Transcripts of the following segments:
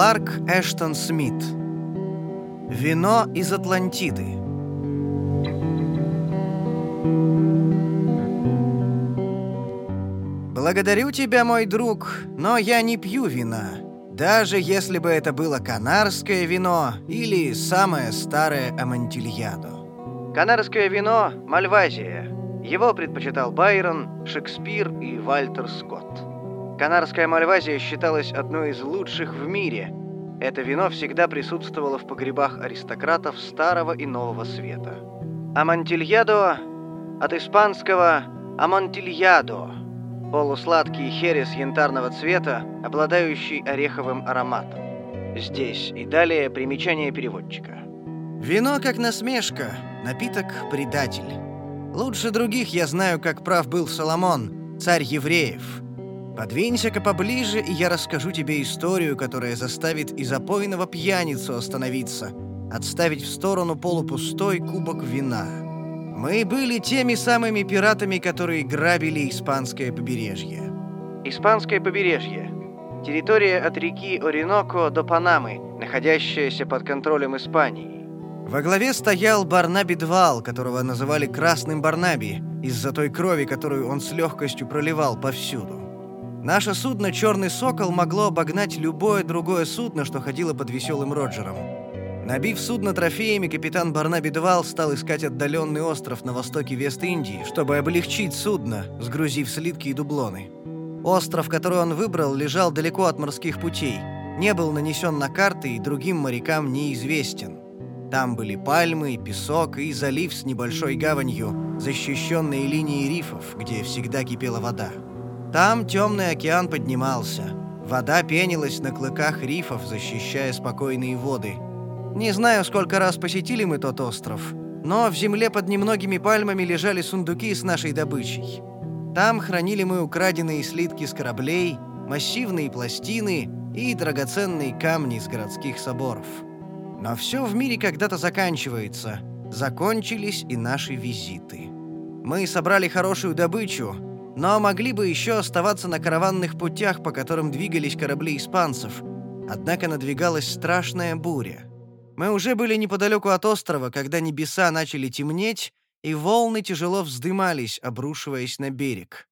Кларк Эштон Смит. Вино из Атлантиды. Благодарю тебя, мой друг, но я не пью вина. Даже если бы это было канарское вино или самое старое Амантильядо. Канарское вино – Мальвазия. Его предпочитал Байрон, Шекспир и Вальтер Скотт. Канарская Мальвазия считалась одной из лучших в мире. Это вино всегда присутствовало в погребах аристократов Старого и Нового Света. Амантильядо от испанского «амантильядо» – полусладкий херес янтарного цвета, обладающий ореховым ароматом. Здесь и далее примечание переводчика. Вино как насмешка, напиток – предатель. Лучше других я знаю, как прав был Соломон, царь евреев. Подвинься-ка поближе, и я расскажу тебе историю, которая заставит и запойного пьяницу остановиться, отставить в сторону полупустой кубок вина. Мы были теми самыми пиратами, которые грабили испанское побережье. Испанское побережье – территория от реки Ориноко до Панамы, находящаяся под контролем Испании. Во главе стоял Барнаби Двал, которого называли Красным Барнаби, из-за той крови, которую он с легкостью проливал повсюду. Наше судно «Черный Сокол» могло обогнать любое другое судно, что ходило под веселым Роджером. Набив судно трофеями, капитан Барнаби Двал стал искать отдаленный остров на востоке Вест-Индии, чтобы облегчить судно, сгрузив слитки и дублоны. Остров, который он выбрал, лежал далеко от морских путей, не был нанесен на карты и другим морякам неизвестен. Там были пальмы, песок и залив с небольшой гаванью, защищенной линией рифов, где всегда кипела вода. Там темный океан поднимался. Вода пенилась на клыках рифов, защищая спокойные воды – не знаю, сколько раз посетили мы тот остров, но в земле под немногими пальмами лежали сундуки с нашей добычей. Там хранили мы украденные слитки с кораблей, массивные пластины и драгоценные камни из городских соборов. Но все в мире когда-то заканчивается. Закончились и наши визиты. Мы собрали хорошую добычу, но могли бы еще оставаться на караванных путях, по которым двигались корабли испанцев. Однако надвигалась страшная буря. Мы уже были неподалеку от острова, когда небеса начали темнеть, и волны тяжело вздымались, обрушиваясь на берег.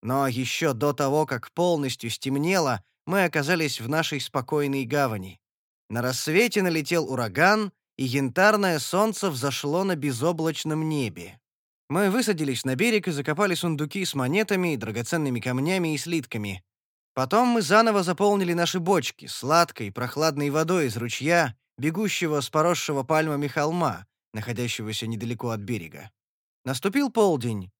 Но еще до того, как полностью стемнело, мы оказались в нашей спокойной гавани. На рассвете налетел ураган, и янтарное солнце взошло на безоблачном небе. Мы высадились на берег и закопали сундуки с монетами, драгоценными камнями и слитками. Потом мы заново заполнили наши бочки сладкой, прохладной водой из ручья бегущего с поросшего пальмами холма, находящегося недалеко от берега. Наступил полдень.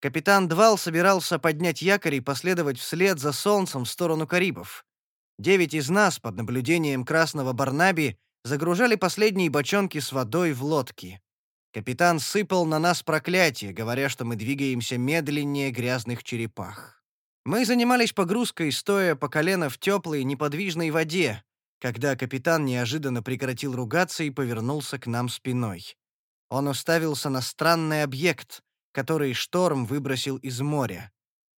Капитан Двал собирался поднять якорь и последовать вслед за солнцем в сторону Карибов. Девять из нас под наблюдением красного Барнаби загружали последние бочонки с водой в лодки. Капитан сыпал на нас проклятие, говоря, что мы двигаемся медленнее грязных черепах. Мы занимались погрузкой, стоя по колено в теплой, неподвижной воде, когда капитан неожиданно прекратил ругаться и повернулся к нам спиной. Он уставился на странный объект, который шторм выбросил из моря.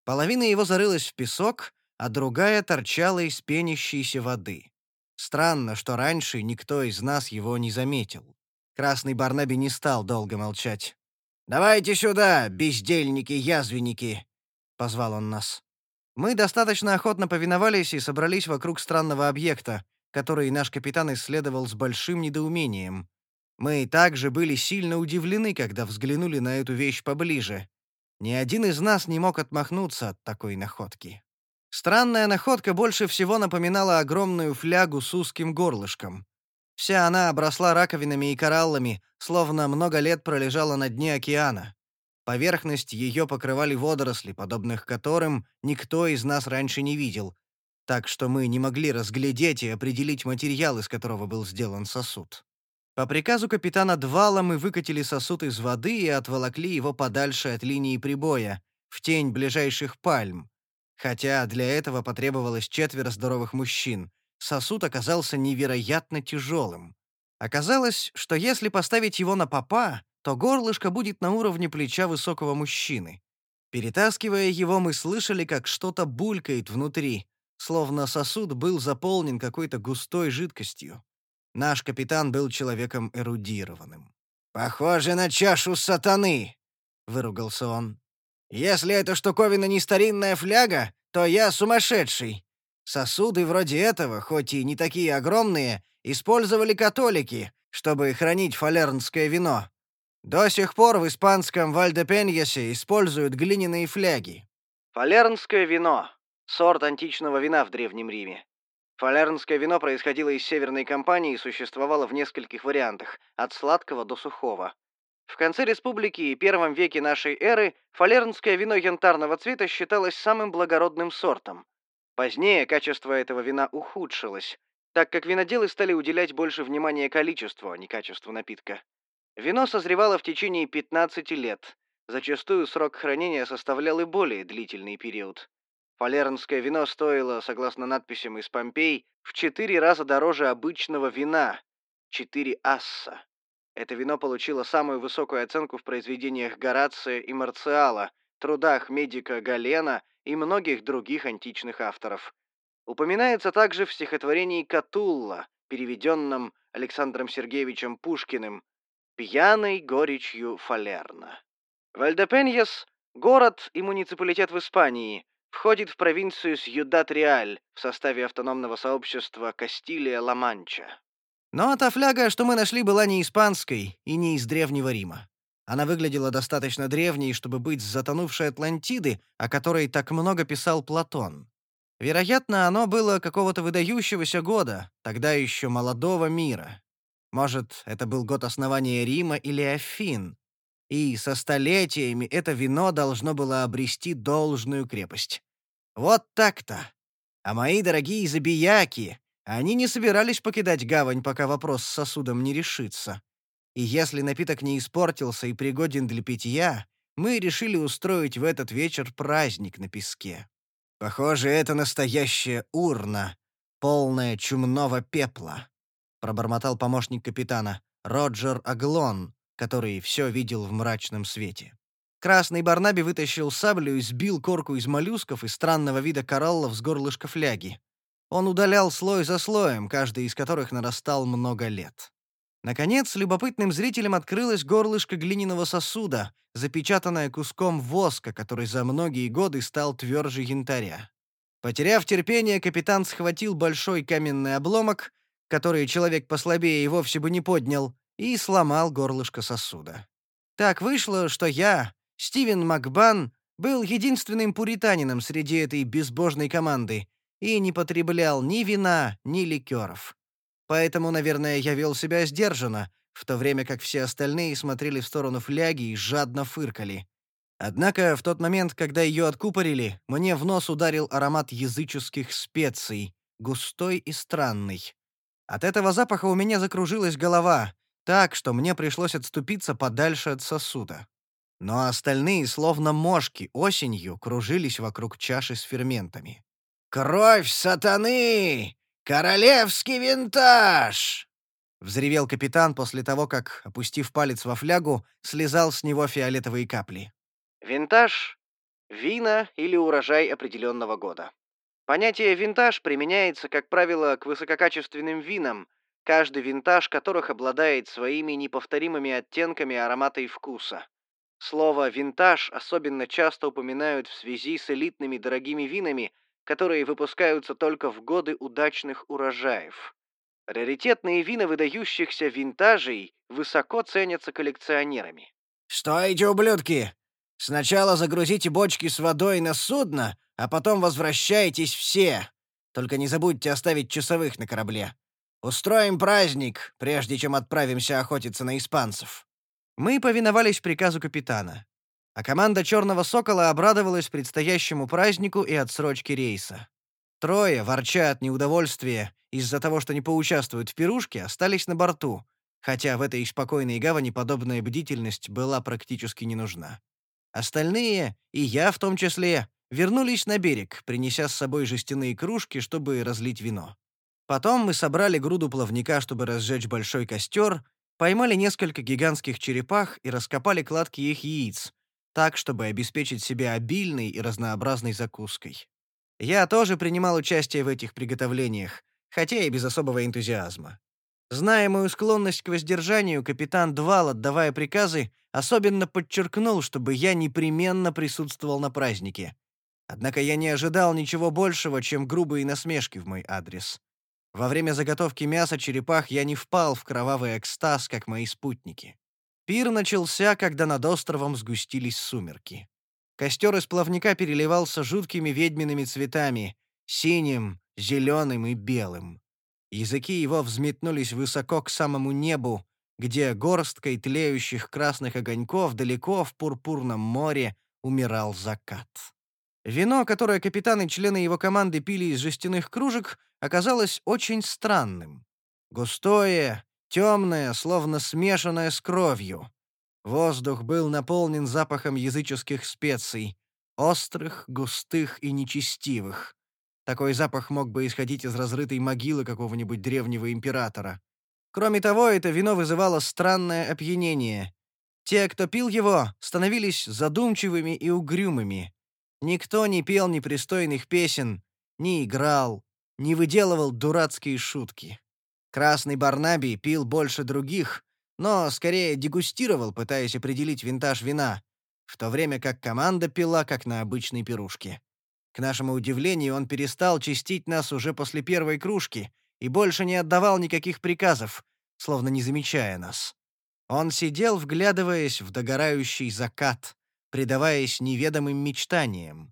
Половина его зарылась в песок, а другая торчала из пенящейся воды. Странно, что раньше никто из нас его не заметил. Красный Барнаби не стал долго молчать. «Давайте сюда, бездельники-язвенники!» — позвал он нас. Мы достаточно охотно повиновались и собрались вокруг странного объекта, который наш капитан исследовал с большим недоумением. Мы также были сильно удивлены, когда взглянули на эту вещь поближе. Ни один из нас не мог отмахнуться от такой находки. Странная находка больше всего напоминала огромную флягу с узким горлышком. Вся она обросла раковинами и кораллами, словно много лет пролежала на дне океана. Поверхность ее покрывали водоросли, подобных которым никто из нас раньше не видел, так что мы не могли разглядеть и определить материал, из которого был сделан сосуд. По приказу капитана Двала мы выкатили сосуд из воды и отволокли его подальше от линии прибоя, в тень ближайших пальм. Хотя для этого потребовалось четверо здоровых мужчин. Сосуд оказался невероятно тяжелым. Оказалось, что если поставить его на попа, то горлышко будет на уровне плеча высокого мужчины. Перетаскивая его, мы слышали, как что-то булькает внутри, словно сосуд был заполнен какой-то густой жидкостью. Наш капитан был человеком эрудированным. «Похоже на чашу сатаны!» — выругался он. «Если эта штуковина не старинная фляга, то я сумасшедший. Сосуды вроде этого, хоть и не такие огромные, использовали католики, чтобы хранить фалернское вино. До сих пор в испанском Вальдепеньесе используют глиняные фляги. Фалернское вино — сорт античного вина в Древнем Риме. Фалернское вино происходило из Северной Кампании и существовало в нескольких вариантах, от сладкого до сухого. В конце республики и первом веке нашей эры фалернское вино янтарного цвета считалось самым благородным сортом. Позднее качество этого вина ухудшилось, так как виноделы стали уделять больше внимания количеству, а не качеству напитка. Вино созревало в течение 15 лет. Зачастую срок хранения составлял и более длительный период. Фалернское вино стоило, согласно надписям из Помпей, в 4 раза дороже обычного вина — 4 асса. Это вино получило самую высокую оценку в произведениях Горация и Марциала, трудах медика Галена и многих других античных авторов. Упоминается также в стихотворении «Катулла», переведенном Александром Сергеевичем Пушкиным, пьяной горечью Фалерна. Вальдепеньес — город и муниципалитет в Испании, входит в провинцию Сьюдат-Реаль в составе автономного сообщества Кастилия-Ла-Манча. Но та фляга, что мы нашли, была не испанской и не из Древнего Рима. Она выглядела достаточно древней, чтобы быть с затонувшей Атлантиды, о которой так много писал Платон. Вероятно, оно было какого-то выдающегося года, тогда еще молодого мира. Может, это был год основания Рима или Афин. И со столетиями это вино должно было обрести должную крепость. Вот так-то. А мои дорогие забияки, они не собирались покидать гавань, пока вопрос с сосудом не решится. И если напиток не испортился и пригоден для питья, мы решили устроить в этот вечер праздник на песке. Похоже, это настоящая урна, полная чумного пепла пробормотал помощник капитана, Роджер Аглон, который все видел в мрачном свете. Красный Барнаби вытащил саблю и сбил корку из моллюсков и странного вида кораллов с горлышка фляги. Он удалял слой за слоем, каждый из которых нарастал много лет. Наконец, любопытным зрителям открылось горлышко глиняного сосуда, запечатанное куском воска, который за многие годы стал тверже янтаря. Потеряв терпение, капитан схватил большой каменный обломок которые человек послабее и вовсе бы не поднял, и сломал горлышко сосуда. Так вышло, что я, Стивен Макбан, был единственным пуританином среди этой безбожной команды и не потреблял ни вина, ни ликеров. Поэтому, наверное, я вел себя сдержанно, в то время как все остальные смотрели в сторону фляги и жадно фыркали. Однако в тот момент, когда ее откупорили, мне в нос ударил аромат языческих специй, густой и странный. От этого запаха у меня закружилась голова, так, что мне пришлось отступиться подальше от сосуда. Но остальные, словно мошки, осенью кружились вокруг чаши с ферментами. «Кровь сатаны! Королевский винтаж!» Взревел капитан после того, как, опустив палец во флягу, слезал с него фиолетовые капли. Винтаж — вина или урожай определенного года. Понятие «винтаж» применяется, как правило, к высококачественным винам, каждый винтаж которых обладает своими неповторимыми оттенками аромата и вкуса. Слово «винтаж» особенно часто упоминают в связи с элитными дорогими винами, которые выпускаются только в годы удачных урожаев. Раритетные вина выдающихся винтажей высоко ценятся коллекционерами. «Стойте, ублюдки! Сначала загрузите бочки с водой на судно, а потом возвращайтесь все. Только не забудьте оставить часовых на корабле. Устроим праздник, прежде чем отправимся охотиться на испанцев». Мы повиновались приказу капитана. А команда «Черного сокола» обрадовалась предстоящему празднику и отсрочке рейса. Трое, ворча от неудовольствия из-за того, что не поучаствуют в пирушке, остались на борту, хотя в этой спокойной гавани подобная бдительность была практически не нужна. Остальные, и я в том числе, вернулись на берег, принеся с собой жестяные кружки, чтобы разлить вино. Потом мы собрали груду плавника, чтобы разжечь большой костер, поймали несколько гигантских черепах и раскопали кладки их яиц, так, чтобы обеспечить себя обильной и разнообразной закуской. Я тоже принимал участие в этих приготовлениях, хотя и без особого энтузиазма. Зная мою склонность к воздержанию, капитан Двал, отдавая приказы, особенно подчеркнул, чтобы я непременно присутствовал на празднике. Однако я не ожидал ничего большего, чем грубые насмешки в мой адрес. Во время заготовки мяса черепах я не впал в кровавый экстаз, как мои спутники. Пир начался, когда над островом сгустились сумерки. Костер из плавника переливался жуткими ведьмиными цветами — синим, зеленым и белым. Языки его взметнулись высоко к самому небу, где горсткой тлеющих красных огоньков далеко в пурпурном море умирал закат. Вино, которое капитан и члены его команды пили из жестяных кружек, оказалось очень странным. Густое, темное, словно смешанное с кровью. Воздух был наполнен запахом языческих специй, острых, густых и нечестивых. Такой запах мог бы исходить из разрытой могилы какого-нибудь древнего императора. Кроме того, это вино вызывало странное опьянение. Те, кто пил его, становились задумчивыми и угрюмыми. Никто не пел непристойных песен, не играл, не выделывал дурацкие шутки. Красный Барнаби пил больше других, но скорее дегустировал, пытаясь определить винтаж вина, в то время как команда пила, как на обычной пирушке. К нашему удивлению, он перестал чистить нас уже после первой кружки и больше не отдавал никаких приказов, словно не замечая нас. Он сидел, вглядываясь в догорающий закат, предаваясь неведомым мечтаниям.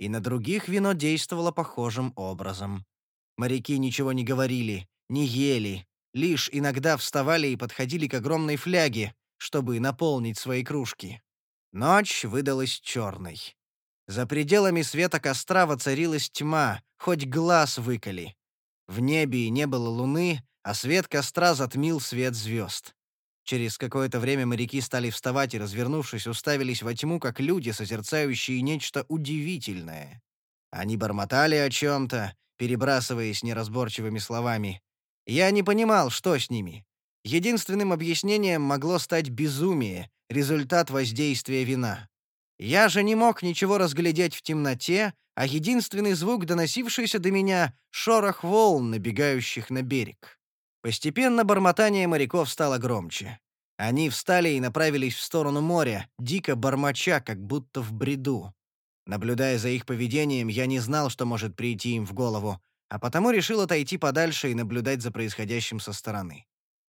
И на других вино действовало похожим образом. Моряки ничего не говорили, не ели, лишь иногда вставали и подходили к огромной фляге, чтобы наполнить свои кружки. Ночь выдалась черной. За пределами света костра воцарилась тьма, хоть глаз выколи. В небе не было луны, а свет костра затмил свет звезд. Через какое-то время моряки стали вставать и, развернувшись, уставились во тьму, как люди, созерцающие нечто удивительное. Они бормотали о чем-то, перебрасываясь неразборчивыми словами. Я не понимал, что с ними. Единственным объяснением могло стать безумие, результат воздействия вина. Я же не мог ничего разглядеть в темноте, а единственный звук, доносившийся до меня — шорох волн, набегающих на берег. Постепенно бормотание моряков стало громче. Они встали и направились в сторону моря, дико бормоча, как будто в бреду. Наблюдая за их поведением, я не знал, что может прийти им в голову, а потому решил отойти подальше и наблюдать за происходящим со стороны.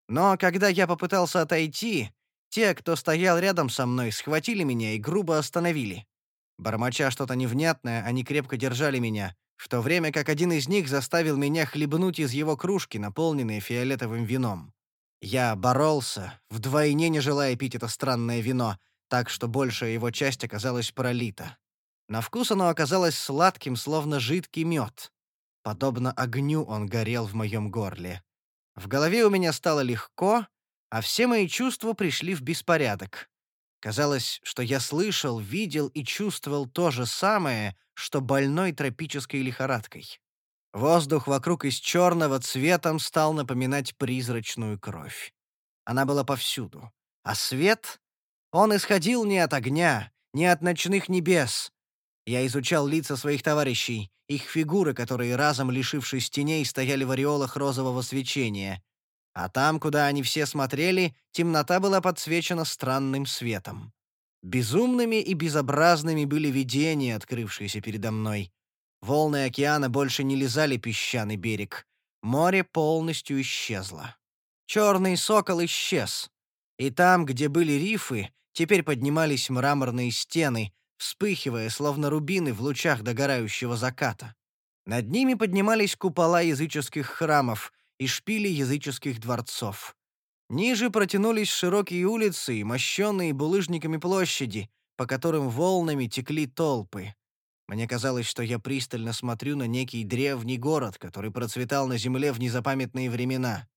Но когда я попытался отойти, те, кто стоял рядом со мной, схватили меня и грубо остановили. Бормоча что-то невнятное, они крепко держали меня, в то время как один из них заставил меня хлебнуть из его кружки, наполненной фиолетовым вином. Я боролся, вдвойне не желая пить это странное вино, так что большая его часть оказалась пролита. На вкус оно оказалось сладким, словно жидкий мед. Подобно огню он горел в моем горле. В голове у меня стало легко, а все мои чувства пришли в беспорядок. Казалось, что я слышал, видел и чувствовал то же самое, что больной тропической лихорадкой. Воздух вокруг из черного цветом стал напоминать призрачную кровь. Она была повсюду. А свет? Он исходил не от огня, не от ночных небес. Я изучал лица своих товарищей, их фигуры, которые, разом лишившись теней, стояли в ореолах розового свечения. А там, куда они все смотрели, темнота была подсвечена странным светом. Безумными и безобразными были видения, открывшиеся передо мной. Волны океана больше не лизали песчаный берег. Море полностью исчезло. Черный сокол исчез. И там, где были рифы, теперь поднимались мраморные стены, вспыхивая, словно рубины в лучах догорающего заката. Над ними поднимались купола языческих храмов, и шпили языческих дворцов. Ниже протянулись широкие улицы и мощенные булыжниками площади, по которым волнами текли толпы. Мне казалось, что я пристально смотрю на некий древний город, который процветал на земле в незапамятные времена.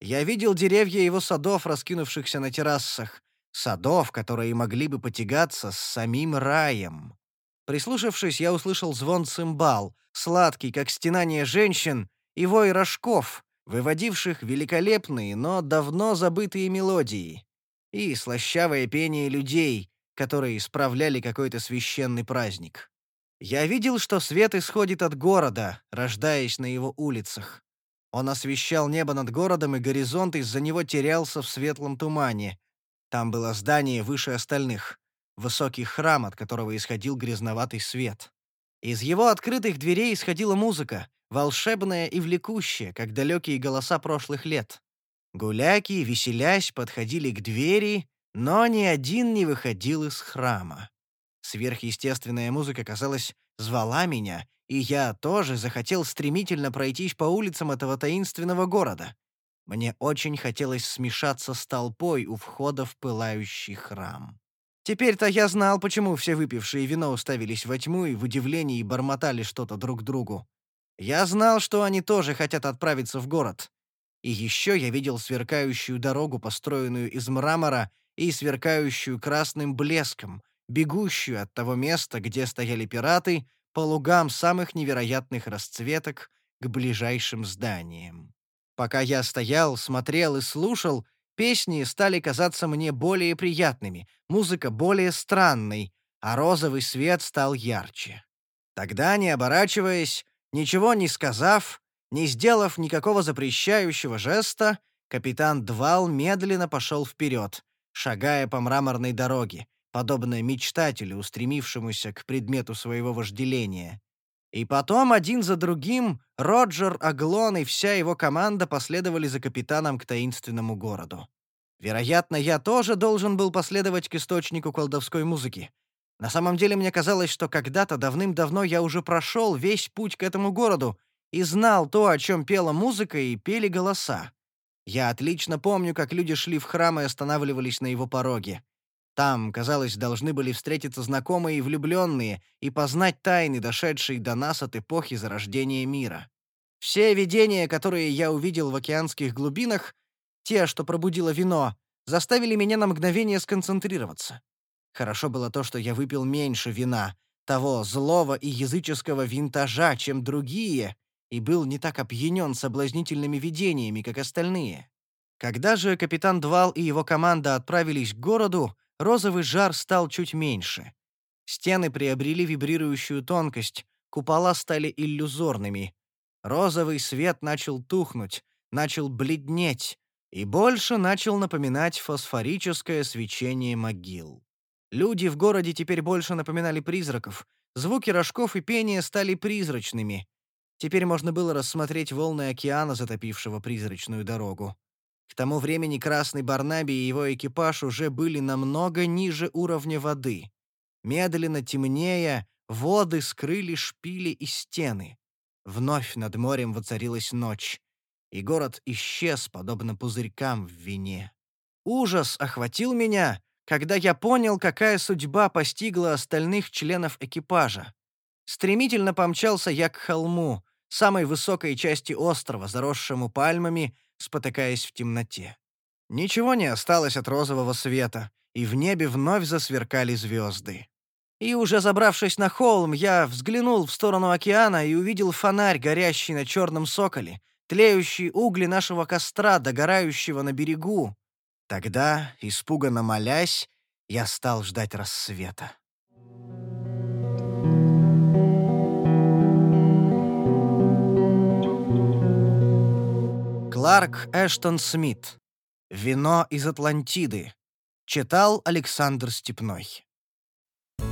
Я видел деревья его садов, раскинувшихся на террасах, садов, которые могли бы потягаться с самим раем. Прислушавшись, я услышал звон цимбал, сладкий, как стенание женщин, и вой рожков, выводивших великолепные, но давно забытые мелодии, и слащавое пение людей, которые справляли какой-то священный праздник. Я видел, что свет исходит от города, рождаясь на его улицах. Он освещал небо над городом, и горизонт из-за него терялся в светлом тумане. Там было здание выше остальных, высокий храм, от которого исходил грязноватый свет. Из его открытых дверей исходила музыка, волшебная и влекущая, как далекие голоса прошлых лет. Гуляки, веселясь, подходили к двери, но ни один не выходил из храма. Сверхъестественная музыка, казалось, звала меня, и я тоже захотел стремительно пройтись по улицам этого таинственного города. Мне очень хотелось смешаться с толпой у входа в пылающий храм. Теперь-то я знал, почему все выпившие вино уставились во тьму и в удивлении бормотали что-то друг другу. Я знал, что они тоже хотят отправиться в город. И еще я видел сверкающую дорогу, построенную из мрамора и сверкающую красным блеском, бегущую от того места, где стояли пираты, по лугам самых невероятных расцветок к ближайшим зданиям. Пока я стоял, смотрел и слушал, песни стали казаться мне более приятными, музыка более странной, а розовый свет стал ярче. Тогда, не оборачиваясь, ничего не сказав, не сделав никакого запрещающего жеста, капитан Двал медленно пошел вперед, шагая по мраморной дороге, подобно мечтателю, устремившемуся к предмету своего вожделения. И потом один за другим Роджер, Аглон и вся его команда последовали за капитаном к таинственному городу. Вероятно, я тоже должен был последовать к источнику колдовской музыки. На самом деле мне казалось, что когда-то давным-давно я уже прошел весь путь к этому городу и знал то, о чем пела музыка и пели голоса. Я отлично помню, как люди шли в храм и останавливались на его пороге. Там, казалось, должны были встретиться знакомые и влюбленные и познать тайны, дошедшие до нас от эпохи зарождения мира. Все видения, которые я увидел в океанских глубинах, те, что пробудило вино, заставили меня на мгновение сконцентрироваться. Хорошо было то, что я выпил меньше вина, того злого и языческого винтажа, чем другие, и был не так опьянен соблазнительными видениями, как остальные. Когда же капитан Двал и его команда отправились к городу, розовый жар стал чуть меньше. Стены приобрели вибрирующую тонкость, купола стали иллюзорными. Розовый свет начал тухнуть, начал бледнеть и больше начал напоминать фосфорическое свечение могил. Люди в городе теперь больше напоминали призраков. Звуки рожков и пения стали призрачными. Теперь можно было рассмотреть волны океана, затопившего призрачную дорогу. К тому времени Красный Барнаби и его экипаж уже были намного ниже уровня воды. Медленно темнея, воды скрыли шпили и стены. Вновь над морем воцарилась ночь, и город исчез, подобно пузырькам в вине. Ужас охватил меня, когда я понял, какая судьба постигла остальных членов экипажа. Стремительно помчался я к холму, самой высокой части острова, заросшему пальмами, спотыкаясь в темноте. Ничего не осталось от розового света, и в небе вновь засверкали звезды. И уже забравшись на холм, я взглянул в сторону океана и увидел фонарь, горящий на черном соколе, тлеющие угли нашего костра, догорающего на берегу. Тогда, испуганно молясь, я стал ждать рассвета. Кларк Эштон Смит. «Вино из Атлантиды». Читал Александр Степной.